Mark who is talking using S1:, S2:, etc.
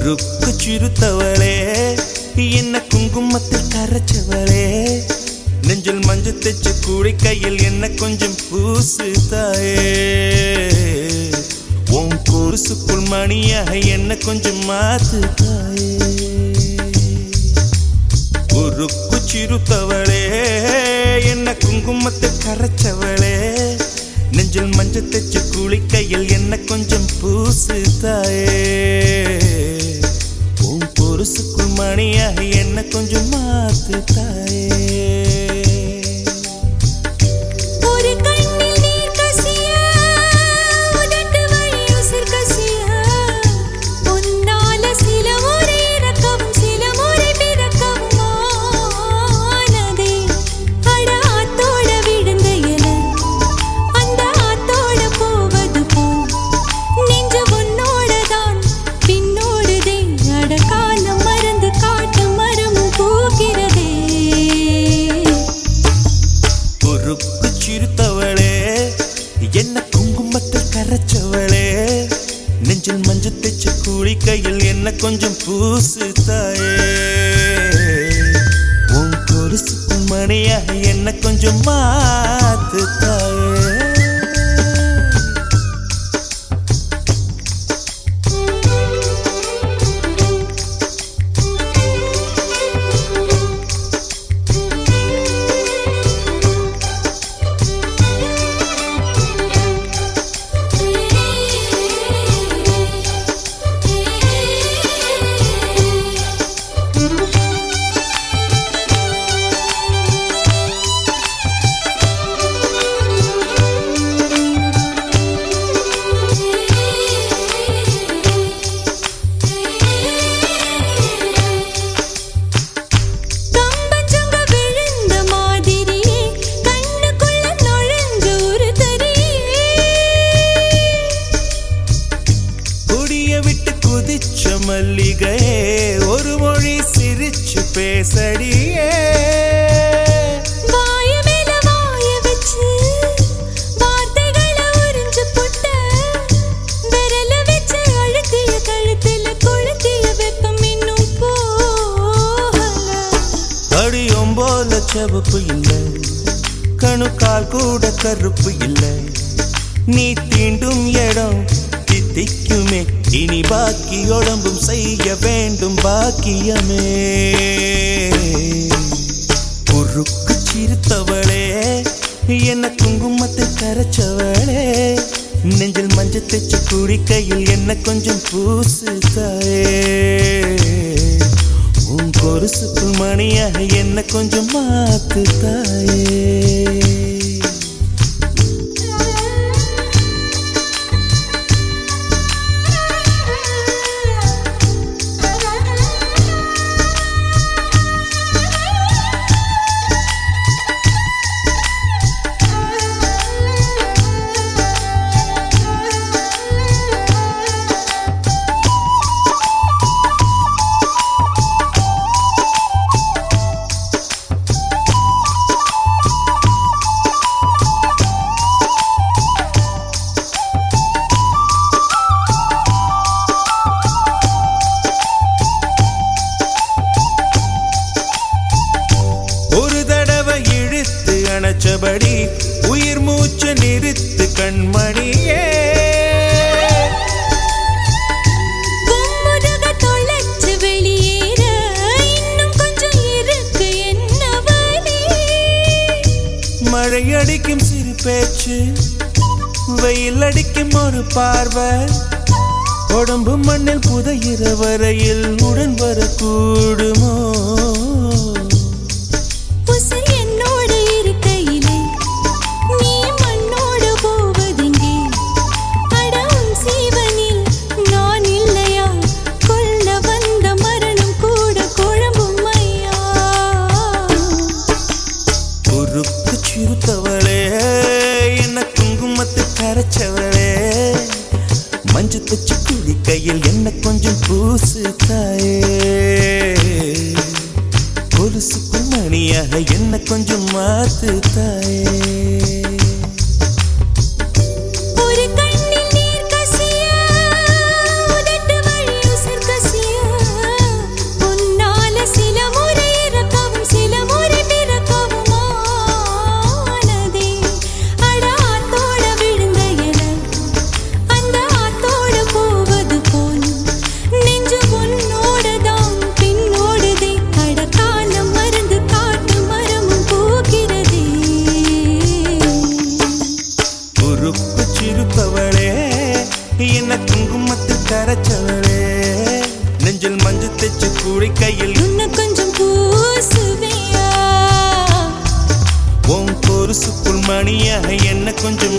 S1: சிறுத்தவளே என்ன குங்குமத்தில் கரைச்சவளே. நெஞ்சில் மஞ்சு தைச்சு கூடை கையில் என்ன கொஞ்சம் பூசு தாயே உன் கொருசுக்குள் மணியாக என்ன கொஞ்சம் மாத்து தாயே உருக்கு சிறுத்தவளே என்ன குங்குமத்தை கரைச்சவளே. நெஞ்சில் மஞ்சள் தைச்சு கூலி கையில் மாத்து நெஞ்சில் மஞ்சு தைச்சு கூலி கையில் என்ன கொஞ்சம் பூசு தாயே. உன் கொலுசுக்கும் மணியாக என்ன கொஞ்சம் மாத்து தாயே. மல்லிகையே ஒரு மொழி சிரிச்சு பேசடியே. போல செவப்பு இல்லை கணுக்கால் கூட கருப்பு இல்லை. நீ தீண்டும் இடம் திக்குமே. இனி பாக்கி உடம்பும் செய்ய வேண்டும் பாக்கியமே. குறுக்கு சிரித்தவளே என்ன குங்குமத்தை கரைச்சவளே. நெஞ்சில் மஞ்சள் தைச்சு குடிக்கையில் என்ன கொஞ்சம் பூசு தாயே உன் கொலுசுக்குள் மணியாக என்ன கொஞ்சம் மாத்து தாயே சிறு பேச்சு வெயில் அடிக்கும் ஒரு பார்வை. உடம்பு மண்ணில் புதையிற வரையில் உடன் வரக்கூடுமோ? என்ன கொஞ்சம் மாத்து தாயே
S2: அரைச்சவளே. நெஞ்சில் தச்சு கூடி
S1: கையில்
S2: இன்னும் கொஞ்சம் பூசுவியா?
S1: உன் பொருசுக்குள் மணியாக என்ன கொஞ்சம்